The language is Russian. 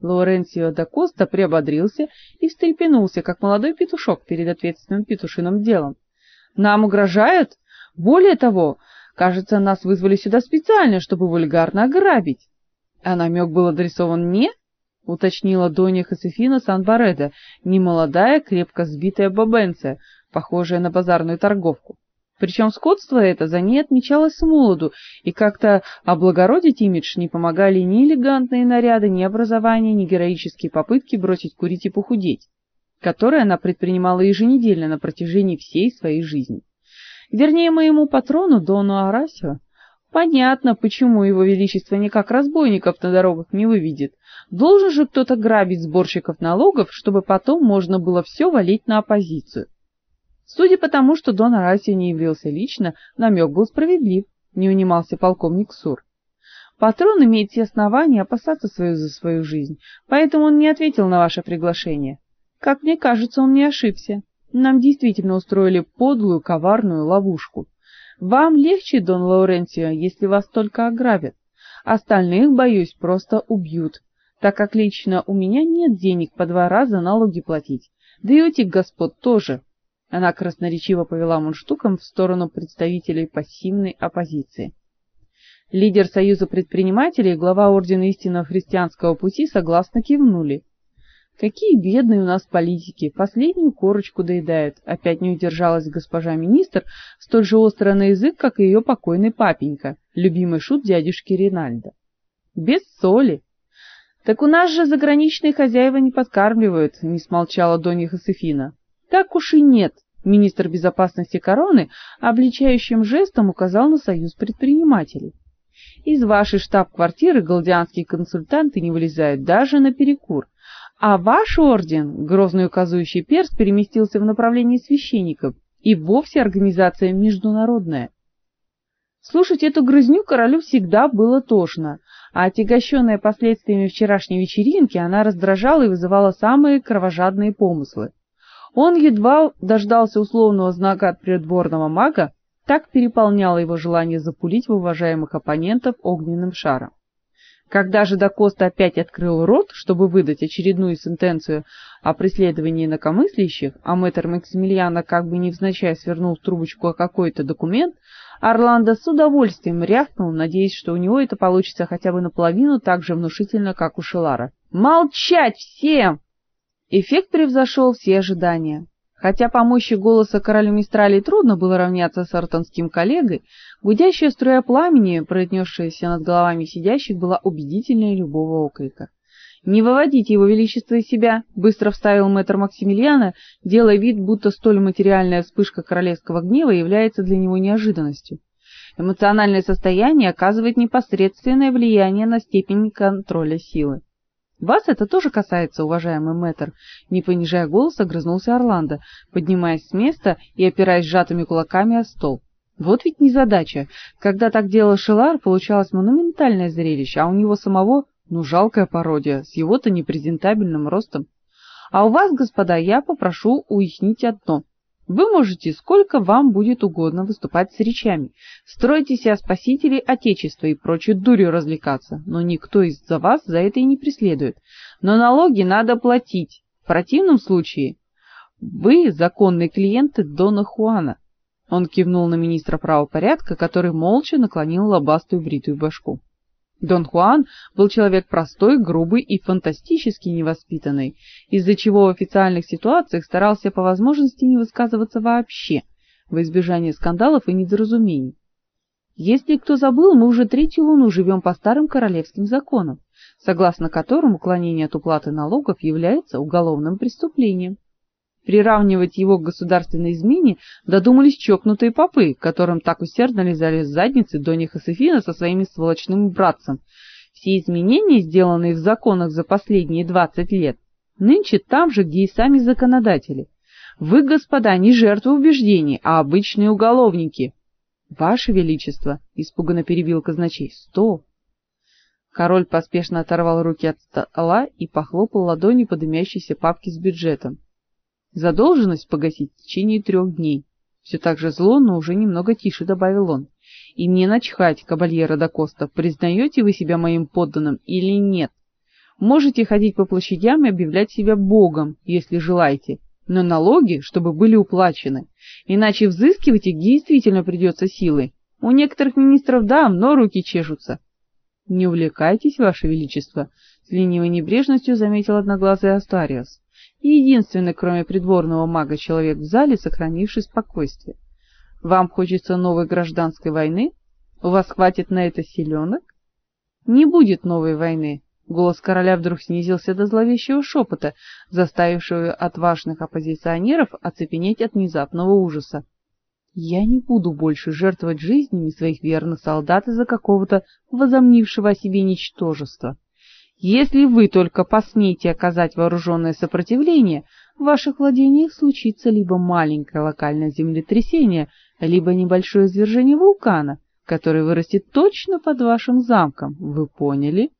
Лоренцио да Коста приободрился и встрепенулся, как молодой петушок перед ответственным петушиным делом. Нам угрожают? Более того, кажется, нас вызвали сюда специально, чтобы вульгарно ограбить. А намек был адресован мне? уточнила Донья Хосефина Сан-Бареда, немолодая, крепко сбитая бабенция, похожая на базарную торговку. Причем скотство это за ней отмечалось с молоду, и как-то облагородить имидж не помогали ни элегантные наряды, ни образование, ни героические попытки бросить курить и похудеть, которые она предпринимала еженедельно на протяжении всей своей жизни. Вернее, моему патрону Дону Арасио понятно, почему его величество никак разбойников на дорогах не выведет. Должен же кто-то грабить сборщиков налогов, чтобы потом можно было все валить на оппозицию. Судя по тому, что Дон Арасио не явился лично, намек был справедлив, не унимался полковник Сур. Патрон имеет все основания опасаться свою за свою жизнь, поэтому он не ответил на ваше приглашение. Как мне кажется, он не ошибся. Нам действительно устроили подлую, коварную ловушку. Вам легче, Дон Лауренсио, если вас только ограбят. Остальных, боюсь, просто убьют, так как лично у меня нет денег по два раза налоги платить. Да и у этих господ тоже. Она красноречиво повела мундштуком в сторону представителей пассивной оппозиции. Лидер Союза предпринимателей и глава Ордена Истинного Христианского Пути согласно кивнули. Какие бедные у нас политики, последнюю корочку доедают. Опять не удержалась госпожа министр, столь же остро на язык, как и ее покойный папенька, любимый шут дядюшки Ринальда. Без соли. Так у нас же заграничные хозяева не подкармливают, не смолчала Донья Хосефина. Так уж и нет. Министр безопасности короны обличающим жестом указал на союз предпринимателей. Из вашей штаб-квартиры галдианские консультанты не вылезают даже на перекур. А ваш орден, грозный указующий перст, переместился в направлении священников, и вовсе организация международная. Слушать эту грызню королю всегда было тошно, а отягощенная последствиями вчерашней вечеринки, она раздражала и вызывала самые кровожадные помыслы. Он едва дождался условного знака от придворного мага, так переполняло его желание запулить в уважаемых оппонентов огненным шаром. Когда же Дакоста опять открыл рот, чтобы выдать очередную сентенцию о преследовании инакомыслящих, а мэтр Максимилиана как бы невзначай свернул в трубочку какой-то документ, Орландо с удовольствием рявкнул, надеясь, что у него это получится хотя бы наполовину так же внушительно, как у Шелара. «Молчать всем!» Эффект превзошел все ожидания. Хотя по мощи голоса королю Мистрали трудно было равняться с артонским коллегой, гудящая струя пламени, пронесшаяся над головами сидящих, была убедительнее любого окрика. «Не выводите его величество из себя!» — быстро вставил мэтр Максимилиана, делая вид, будто столь материальная вспышка королевского гнева является для него неожиданностью. Эмоциональное состояние оказывает непосредственное влияние на степень контроля силы. Вас это тоже касается, уважаемый мэтр, не понижая голоса, грызнулся Орландо, поднимаясь с места и опираясь сжатыми кулаками о стол. Вот ведь незадача. Когда так делал Шелар, получалось монументальное зрелище, а у него самого, ну, жалкая пародия с его-то непрезентабельным ростом. А у вас, господа, я попрошу уяснить одно. Вы можете сколько вам будет угодно выступать с речами, строить из себя спасителей Отечества и прочую дурью развлекаться, но никто из-за вас за это и не преследует. Но налоги надо платить. В противном случае вы законные клиенты Дона Хуана. Он кивнул на министра правопорядка, который молча наклонил лобастую бритую башку. Дон Хуан был человек простой, грубый и фантастически невоспитанный, из-за чего в официальных ситуациях старался по возможности не высказываться вообще, во избежание скандалов и недоразумений. Если кто забыл, мы уже третью луну живем по старым королевским законам, согласно которым уклонение от уплаты налогов является уголовным преступлением. Приравнивать его к государственной измене додумались чокнутые попы, которым так усердно лизали с задницы Донья Хосефина со своими сволочным братцем. Все изменения, сделанные в законах за последние двадцать лет, нынче там же, где и сами законодатели. Вы, господа, не жертвы убеждений, а обычные уголовники. Ваше величество, испуганно перебил казначей. Стоп. Король поспешно оторвал руки от стола и похлопал ладонью по дымящейся папке с бюджетом. Задолженность погасить в течение трех дней. Все так же зло, но уже немного тише добавил он. И мне начхать, кабальера да Коста, признаете вы себя моим подданным или нет? Можете ходить по площадям и объявлять себя богом, если желаете, но налоги, чтобы были уплачены, иначе взыскивать их действительно придется силой. У некоторых министров давно руки чешутся. Не увлекайтесь, ваше величество, с ленивой небрежностью заметил одноглазый Астариас, единственный, кроме придворного мага, человек в зале, сохранивший спокойствие. Вам хочется новой гражданской войны? У вас хватит на это силёнок? Не будет новой войны. Голос короля вдруг снизился до зловещего шепота, заставившего отважных оппозиционеров оцепенеть от внезапного ужаса. Я не буду больше жертвовать жизнями своих верных солдат из-за какого-то возомнившего о себе ничтожества. Если вы только посмеете оказать вооруженное сопротивление, в ваших владениях случится либо маленькое локальное землетрясение, либо небольшое извержение вулкана, который вырастет точно под вашим замком. Вы поняли?